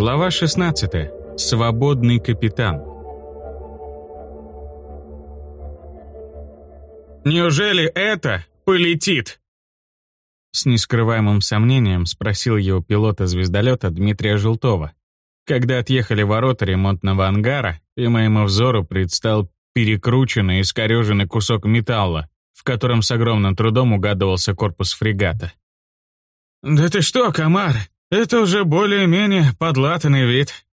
Глава 16. Свободный капитан. «Неужели это полетит?» С нескрываемым сомнением спросил его пилота звездолета Дмитрия Желтова, когда отъехали ворота ремонтного ангара, и моему взору предстал перекрученный и искореженный кусок металла, в котором с огромным трудом угадывался корпус фрегата. «Да ты что, комар, это уже более-менее подлатанный вид.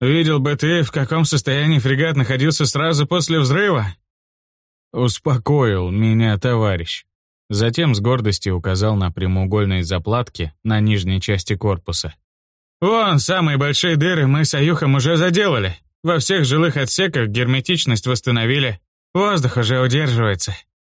Видел бы ты, в каком состоянии фрегат находился сразу после взрыва?» Успокоил меня товарищ. Затем с гордостью указал на прямоугольные заплатки на нижней части корпуса. «Вон, самые большие дыры мы с Аюхом уже заделали. Во всех жилых отсеках герметичность восстановили. Воздух уже удерживается.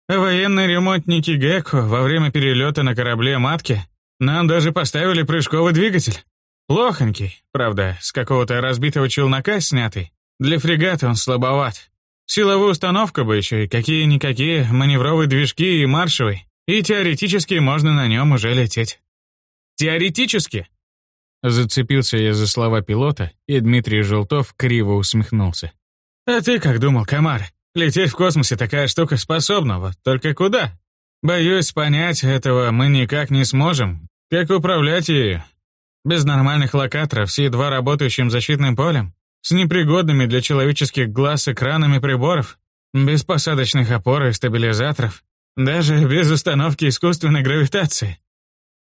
А военные ремонтники Гекко во время перелета на корабле «Матки» нам даже поставили прыжковый двигатель. Плохонький, правда, с какого-то разбитого челнока снятый. Для фрегата он слабоват. Силовую установку бы еще и какие-никакие маневровые движки и маршевый. И теоретически можно на нем уже лететь. Теоретически? Зацепился я за слова пилота, и Дмитрий Желтов криво усмехнулся. «А ты как думал, комар? Лететь в космосе такая штука способна, только куда? Боюсь, понять этого мы никак не сможем. Как управлять ею? Без нормальных локаторов с едва работающим защитным полем? С непригодными для человеческих глаз экранами приборов? Без посадочных опор и стабилизаторов? Даже без установки искусственной гравитации?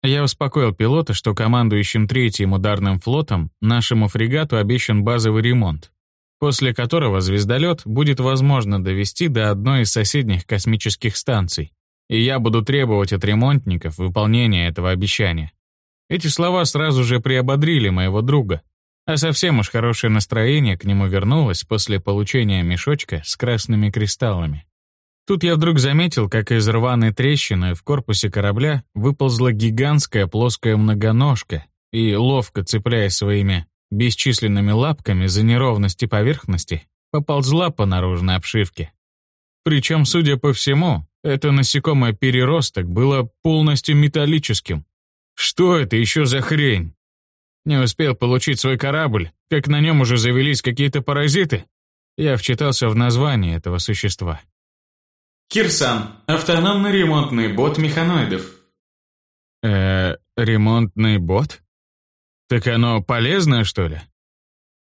Я успокоил пилота, что командующим третьим ударным флотом нашему фрегату обещан базовый ремонт, после которого звездолет будет возможно довести до одной из соседних космических станций, и я буду требовать от ремонтников выполнения этого обещания. Эти слова сразу же приободрили моего друга, а совсем уж хорошее настроение к нему вернулось после получения мешочка с красными кристаллами. Тут я вдруг заметил, как из рваной трещины в корпусе корабля выползла гигантская плоская многоножка и, ловко цепляясь своими бесчисленными лапками за неровности поверхности, поползла по наружной обшивке. Причем, судя по всему, это насекомое переросток было полностью металлическим. Что это еще за хрень? Не успел получить свой корабль, как на нем уже завелись какие-то паразиты? Я вчитался в название этого существа. Кирсан. Автономный ремонтный бот механоидов. Э, ремонтный бот? Так оно полезное, что ли?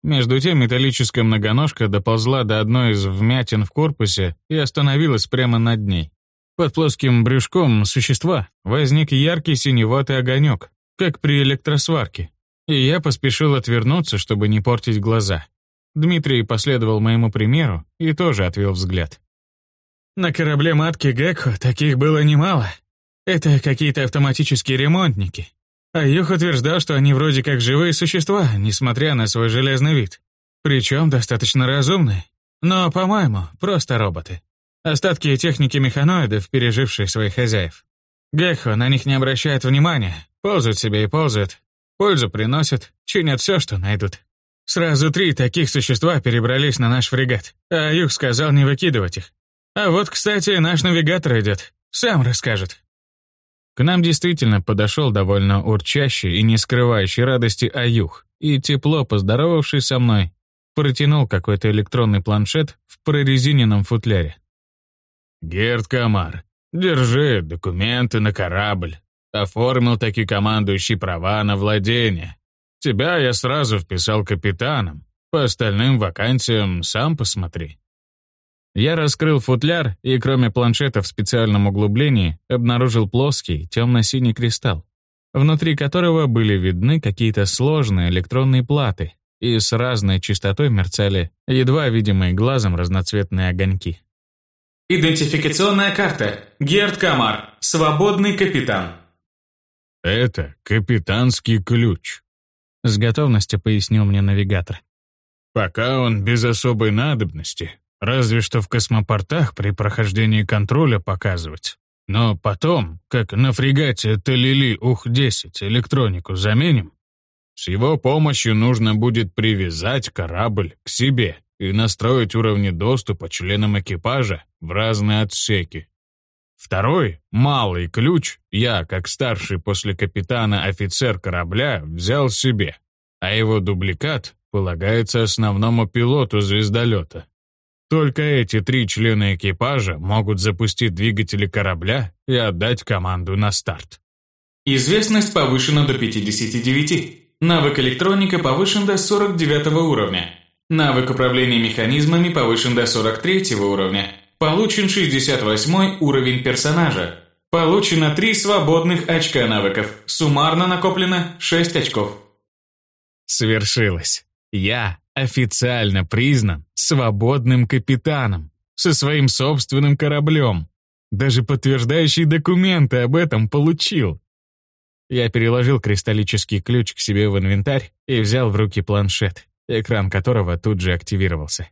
Между тем металлическая многоножка доползла до одной из вмятин в корпусе и остановилась прямо над ней. Под плоским брюшком существа возник яркий синеватый огонек, как при электросварке, и я поспешил отвернуться, чтобы не портить глаза. Дмитрий последовал моему примеру и тоже отвел взгляд. На корабле матки Гекко таких было немало. Это какие-то автоматические ремонтники. А Юх утверждал, что они вроде как живые существа, несмотря на свой железный вид. Причем достаточно разумные. Но, по-моему, просто роботы. Остатки техники механоидов, пережившие своих хозяев. Гекхо на них не обращает внимания, ползают себе и ползают, пользу приносят, чинят все, что найдут. Сразу три таких существа перебрались на наш фрегат, а Юх сказал не выкидывать их. А вот, кстати, наш навигатор идет. Сам расскажет. К нам действительно подошел довольно урчащий и не скрывающий радости Аюх, и тепло поздоровавшись со мной, протянул какой-то электронный планшет в прорезиненном футляре. «Герд Камар, держи документы на корабль. Оформил таки командующий права на владение. Тебя я сразу вписал капитаном. По остальным вакансиям сам посмотри». Я раскрыл футляр и, кроме планшета в специальном углублении, обнаружил плоский темно-синий кристалл, внутри которого были видны какие-то сложные электронные платы, и с разной частотой мерцали едва видимые глазом разноцветные огоньки. Идентификационная карта. Герд Камар. Свободный капитан. «Это капитанский ключ», — с готовностью пояснил мне навигатор. «Пока он без особой надобности, Разве что в космопортах при прохождении контроля показывать. Но потом, как на фрегате Талили Ух-10 электронику заменим, с его помощью нужно будет привязать корабль к себе и настроить уровни доступа членам экипажа в разные отсеки. Второй, малый ключ, я, как старший после капитана офицер корабля, взял себе. а его дубликат полагается основному пилоту звездолета. Только эти три члена экипажа могут запустить двигатели корабля и отдать команду на старт. Известность повышена до 59. Навык электроника повышен до 49 уровня. Навык управления механизмами повышен до 43 уровня. Получен 68 уровень персонажа. Получено 3 свободных очка навыков. Суммарно накоплено 6 очков. Свершилось. Я официально признан свободным капитаном со своим собственным кораблем. Даже подтверждающие документы об этом получил. Я переложил кристаллический ключ к себе в инвентарь и взял в руки планшет, экран которого тут же активировался.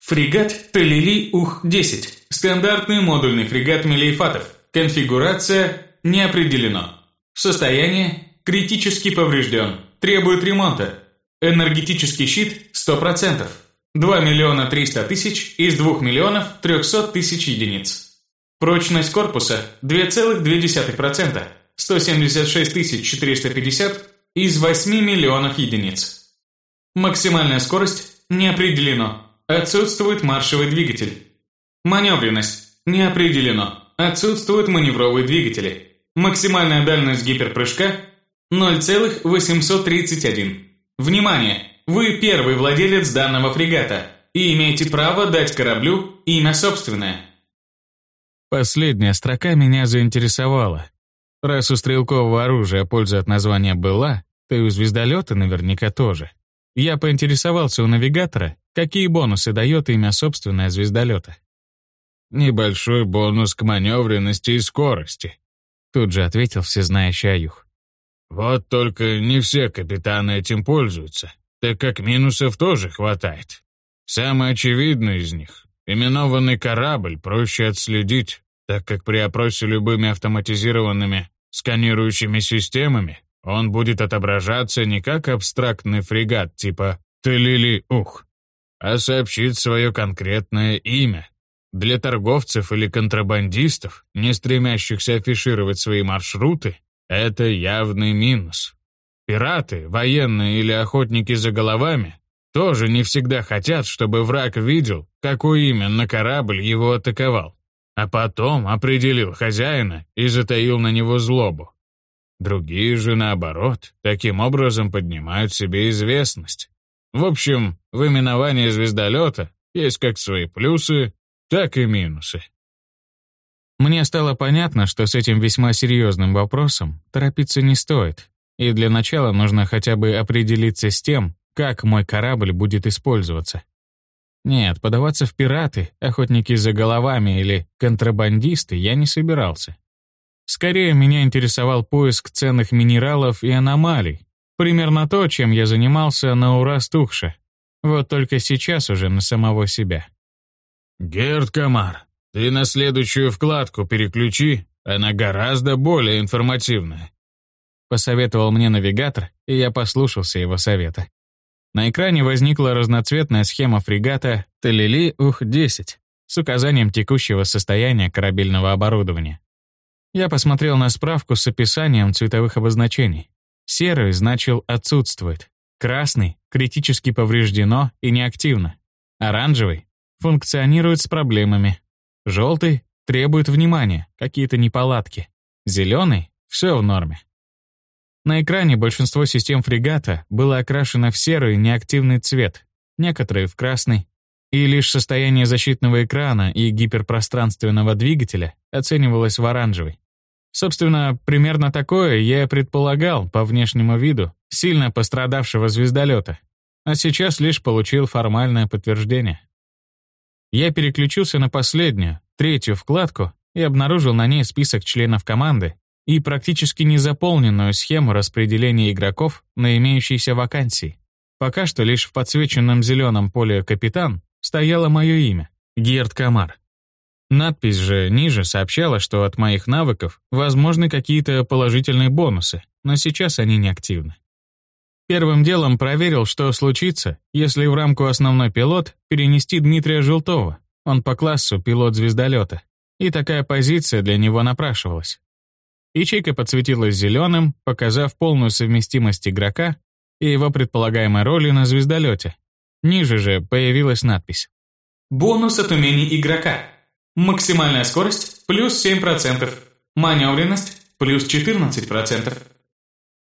Фрегат Талили Ух-10. Стандартный модульный фрегат Мелиефатов. Конфигурация не определено. Состояние критически поврежден. Требует ремонта. Энергетический щит 100%. 2 миллиона 300 тысяч из 2 миллионов 300 тысяч единиц. Прочность корпуса 2,2%. 176 450 из 8 миллионов единиц. Максимальная скорость не определено. Отсутствует маршевый двигатель. Маневренность не определено. Отсутствуют маневровые двигатели. Максимальная дальность гиперпрыжка 0,831. Внимание! Вы первый владелец данного фрегата и имеете право дать кораблю имя собственное. Последняя строка меня заинтересовала. Раз у стрелкового оружия польза от названия была, то и у звездолета наверняка тоже. Я поинтересовался у навигатора, какие бонусы дает имя собственное звездолета. «Небольшой бонус к маневренности и скорости», тут же ответил всезнающий Аюх. «Вот только не все капитаны этим пользуются, так как минусов тоже хватает. Самый очевидный из них — именованный корабль проще отследить, так как при опросе любыми автоматизированными сканирующими системами он будет отображаться не как абстрактный фрегат типа «Телили-Ух», а сообщит свое конкретное имя. Для торговцев или контрабандистов, не стремящихся афишировать свои маршруты, это явный минус. Пираты, военные или охотники за головами тоже не всегда хотят, чтобы враг видел, какой именно корабль его атаковал а потом определил хозяина и затаил на него злобу. Другие же, наоборот, таким образом поднимают себе известность. В общем, в именовании звездолета есть как свои плюсы, так и минусы. Мне стало понятно, что с этим весьма серьезным вопросом торопиться не стоит, и для начала нужно хотя бы определиться с тем, как мой корабль будет использоваться. Нет, подаваться в пираты, охотники за головами или контрабандисты я не собирался. Скорее, меня интересовал поиск ценных минералов и аномалий. Примерно то, чем я занимался на Урастухше. Вот только сейчас уже на самого себя. «Герд Камар, ты на следующую вкладку переключи, она гораздо более информативная», посоветовал мне навигатор, и я послушался его совета. На экране возникла разноцветная схема фрегата Телели Ух-10 с указанием текущего состояния корабельного оборудования. Я посмотрел на справку с описанием цветовых обозначений. Серый значил «отсутствует», красный — критически повреждено и неактивно, оранжевый — функционирует с проблемами, желтый — требует внимания, какие-то неполадки, зеленый — все в норме. На экране большинство систем фрегата было окрашено в серый неактивный цвет, некоторые в красный, и лишь состояние защитного экрана и гиперпространственного двигателя оценивалось в оранжевый. Собственно, примерно такое я предполагал по внешнему виду сильно пострадавшего звездолета, а сейчас лишь получил формальное подтверждение. Я переключился на последнюю, третью вкладку и обнаружил на ней список членов команды, и практически незаполненную схему распределения игроков на имеющиеся вакансии. Пока что лишь в подсвеченном зеленом поле «Капитан» стояло мое имя — Герд Камар. Надпись же ниже сообщала, что от моих навыков возможны какие-то положительные бонусы, но сейчас они не активны. Первым делом проверил, что случится, если в рамку «Основной пилот» перенести Дмитрия Желтова, он по классу пилот звездолета, и такая позиция для него напрашивалась. Ячейка подсветилась зеленым, показав полную совместимость игрока и его предполагаемой роли на звездолете. Ниже же появилась надпись. Бонус от умений игрока. Максимальная скорость – плюс 7%. Маневренность – плюс 14%.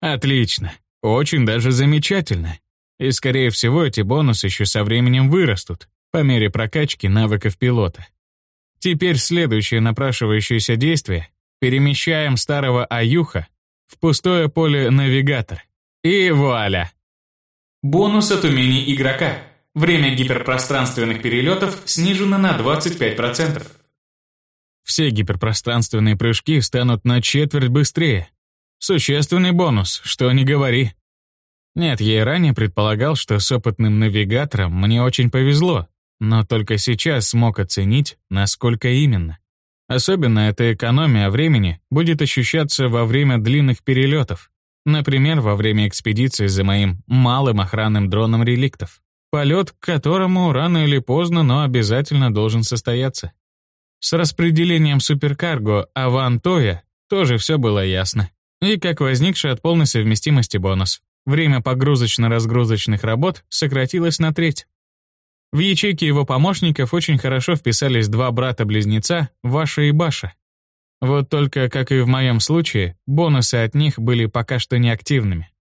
Отлично. Очень даже замечательно. И, скорее всего, эти бонусы еще со временем вырастут, по мере прокачки навыков пилота. Теперь следующее напрашивающееся действие — перемещаем старого Аюха в пустое поле навигатор. И вуаля! Бонус от умений игрока. Время гиперпространственных перелетов снижено на 25%. Все гиперпространственные прыжки станут на четверть быстрее. Существенный бонус, что не говори. Нет, я и ранее предполагал, что с опытным навигатором мне очень повезло, но только сейчас смог оценить, насколько именно. Особенно эта экономия времени будет ощущаться во время длинных перелетов. Например, во время экспедиции за моим малым охранным дроном реликтов. Полет к которому рано или поздно, но обязательно должен состояться. С распределением суперкарго Авантоя тоже все было ясно. И как возникший от полной совместимости бонус. Время погрузочно-разгрузочных работ сократилось на треть. В ячейке его помощников очень хорошо вписались два брата-близнеца, Ваша и Баша. Вот только, как и в моем случае, бонусы от них были пока что неактивными.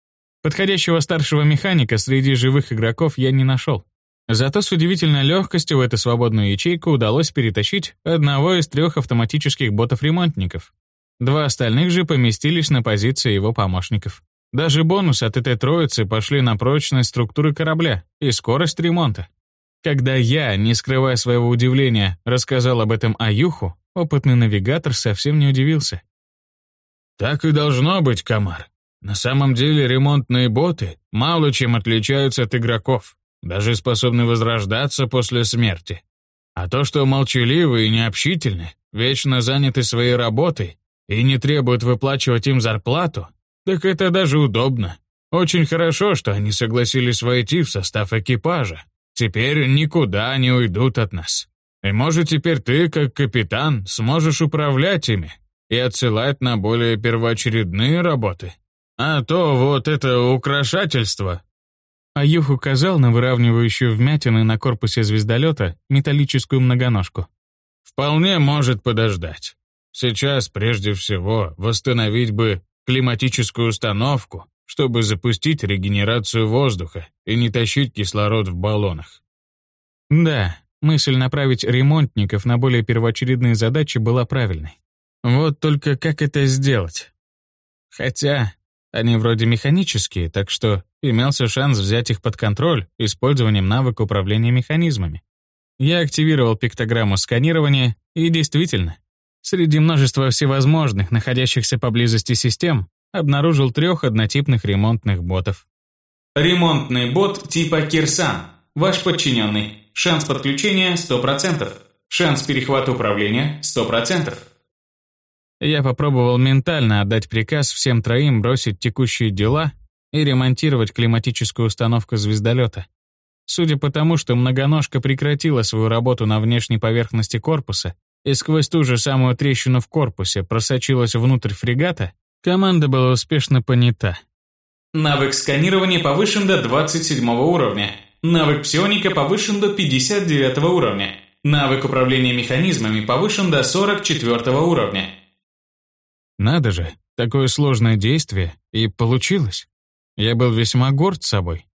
Подходящего старшего механика среди живых игроков я не нашел. Зато с удивительной легкостью в эту свободную ячейку удалось перетащить одного из трех автоматических ботов-ремонтников. Два остальных же поместились на позиции его помощников. Даже бонусы от этой троицы пошли на прочность структуры корабля и скорость ремонта. Когда я, не скрывая своего удивления, рассказал об этом Аюху, опытный навигатор совсем не удивился. «Так и должно быть, Камар. На самом деле ремонтные боты мало чем отличаются от игроков, даже способны возрождаться после смерти. А то, что молчаливы и необщительны, вечно заняты своей работой и не требуют выплачивать им зарплату, так это даже удобно. Очень хорошо, что они согласились войти в состав экипажа. Теперь никуда не уйдут от нас. И может теперь ты, как капитан, сможешь управлять ими и отсылать на более первоочередные работы. А то вот это украшательство. Аюх указал на выравнивающую вмятины на корпусе звездолета металлическую многоножку. Вполне может подождать. Сейчас, прежде всего, восстановить бы климатическую установку, чтобы запустить регенерацию воздуха и не тащить кислород в баллонах. Да, мысль направить ремонтников на более первоочередные задачи была правильной. Вот только как это сделать? Хотя они вроде механические, так что имелся шанс взять их под контроль использованием навыка управления механизмами. Я активировал пиктограмму сканирования, и действительно, Среди множества всевозможных, находящихся поблизости систем, обнаружил трех однотипных ремонтных ботов. Ремонтный бот типа Кирсан. Ваш подчиненный. Шанс подключения 100%. Шанс перехвата управления 100%. Я попробовал ментально отдать приказ всем троим бросить текущие дела и ремонтировать климатическую установку звездолета. Судя по тому, что многоножка прекратила свою работу на внешней поверхности корпуса и сквозь ту же самую трещину в корпусе просочилась внутрь фрегата, команда была успешно понята. Навык сканирования повышен до 27 уровня. Навык псионика повышен до 59 уровня. Навык управления механизмами повышен до 44 уровня. Надо же, такое сложное действие, и получилось. Я был весьма горд собой.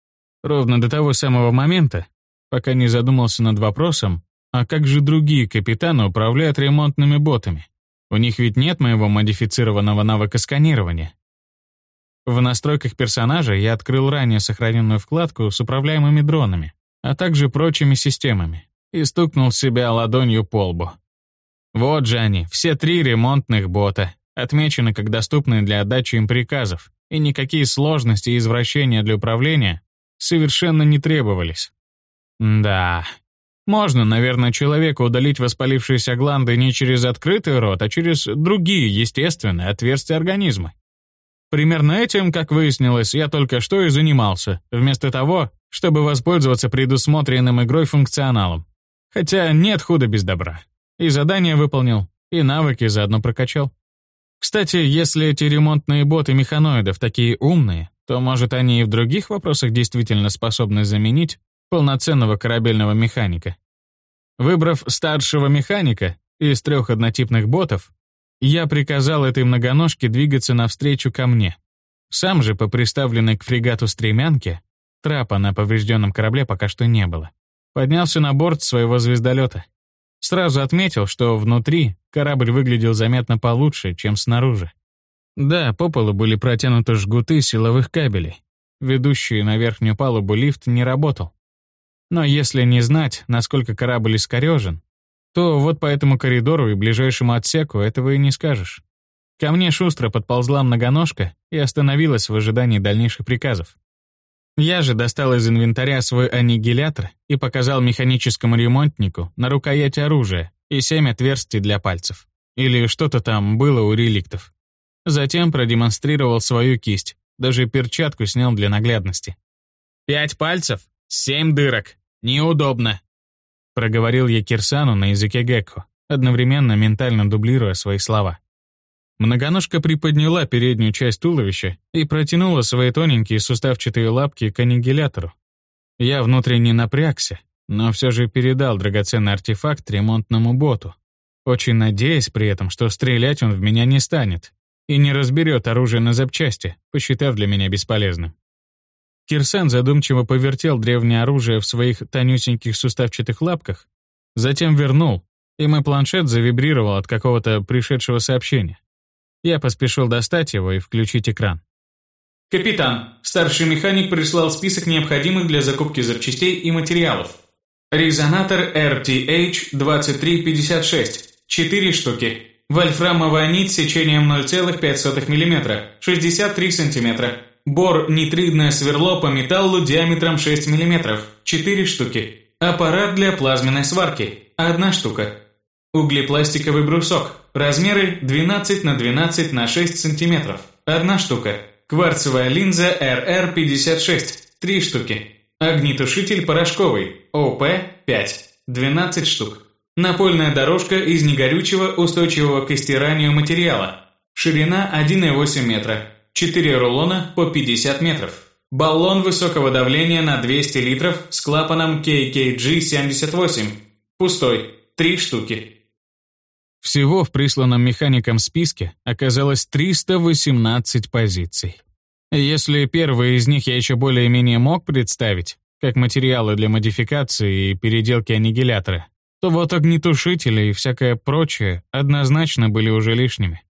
Ровно до того самого момента, пока не задумался над вопросом, а как же другие капитаны управляют ремонтными ботами? У них ведь нет моего модифицированного навыка сканирования. В настройках персонажа я открыл ранее сохраненную вкладку с управляемыми дронами, а также прочими системами, и стукнул себя ладонью по лбу. Вот же они, все три ремонтных бота, отмечены как доступные для отдачи им приказов, и никакие сложности и извращения для управления совершенно не требовались. Да, можно, наверное, человеку удалить воспалившиеся гланды не через открытый рот, а через другие естественные отверстия организма. Примерно этим, как выяснилось, я только что и занимался, вместо того, чтобы воспользоваться предусмотренным игрой функционалом. Хотя нет худа без добра. И задание выполнил, и навыки заодно прокачал. Кстати, если эти ремонтные боты механоидов такие умные, то, может, они и в других вопросах действительно способны заменить полноценного корабельного механика. Выбрав старшего механика из трех однотипных ботов, я приказал этой многоножке двигаться навстречу ко мне. Сам же по приставленной к фрегату стремянке, трапа на поврежденном корабле пока что не было, поднялся на борт своего звездолета. Сразу отметил, что внутри корабль выглядел заметно получше, чем снаружи. Да, по полу были протянуты жгуты силовых кабелей. Ведущий на верхнюю палубу лифт не работал. Но если не знать, насколько корабль искорежен, то вот по этому коридору и ближайшему отсеку этого и не скажешь. Ко мне шустро подползла многоножка и остановилась в ожидании дальнейших приказов. Я же достал из инвентаря свой аннигилятор и показал механическому ремонтнику на рукоять оружия и семь отверстий для пальцев. Или что-то там было у реликтов. Затем продемонстрировал свою кисть, даже перчатку снял для наглядности. «Пять пальцев, семь дырок. Неудобно», — проговорил я Кирсану на языке Гекко, одновременно ментально дублируя свои слова. Многоножка приподняла переднюю часть туловища и протянула свои тоненькие суставчатые лапки к аннигилятору. Я внутренне напрягся, но все же передал драгоценный артефакт ремонтному боту, очень надеясь при этом, что стрелять он в меня не станет, и не разберет оружие на запчасти, посчитав для меня бесполезным. Кирсан задумчиво повертел древнее оружие в своих тонюсеньких суставчатых лапках, затем вернул, и мой планшет завибрировал от какого-то пришедшего сообщения. Я поспешил достать его и включить экран. «Капитан, старший механик прислал список необходимых для закупки запчастей и материалов. Резонатор RTH-2356, 4 штуки, Вольфрамовая нить сечением 0,5 мм, 63 см. Бор нитридное сверло по металлу диаметром 6 мм, 4 штуки. Аппарат для плазменной сварки, 1 штука. Углепластиковый брусок, размеры 12 на 12 на 6 см, 1 штука. Кварцевая линза RR56, 3 штуки. Огнетушитель порошковый, ОП-5, 12 штук. Напольная дорожка из негорючего, устойчивого к истиранию материала. Ширина 1,8 метра. 4 рулона по 50 метров. Баллон высокого давления на 200 литров с клапаном KKG-78. Пустой. 3 штуки. Всего в присланном механиком списке оказалось 318 позиций. Если первые из них я еще более-менее мог представить, как материалы для модификации и переделки аннигилятора, то вот огнетушители и всякое прочее однозначно были уже лишними.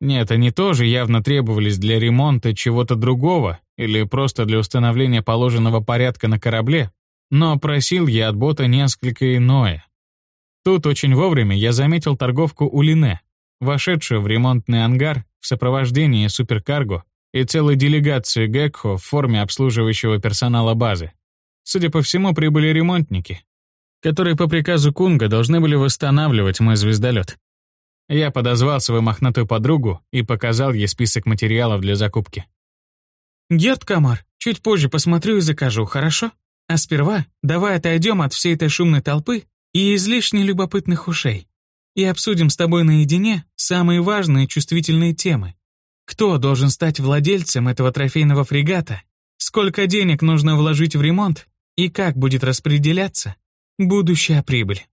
Нет, они тоже явно требовались для ремонта чего-то другого или просто для установления положенного порядка на корабле, но просил я от бота несколько иное. Тут очень вовремя я заметил торговку Улине, вошедшую в ремонтный ангар в сопровождении суперкарго и целой делегации Гекхо в форме обслуживающего персонала базы. Судя по всему, прибыли ремонтники, которые по приказу Кунга должны были восстанавливать мой звездолет. Я подозвал свою мохнатую подругу и показал ей список материалов для закупки. «Герд Камар, чуть позже посмотрю и закажу, хорошо? А сперва давай отойдем от всей этой шумной толпы и излишне любопытных ушей и обсудим с тобой наедине самые важные чувствительные темы. Кто должен стать владельцем этого трофейного фрегата? Сколько денег нужно вложить в ремонт? И как будет распределяться Будущая прибыль.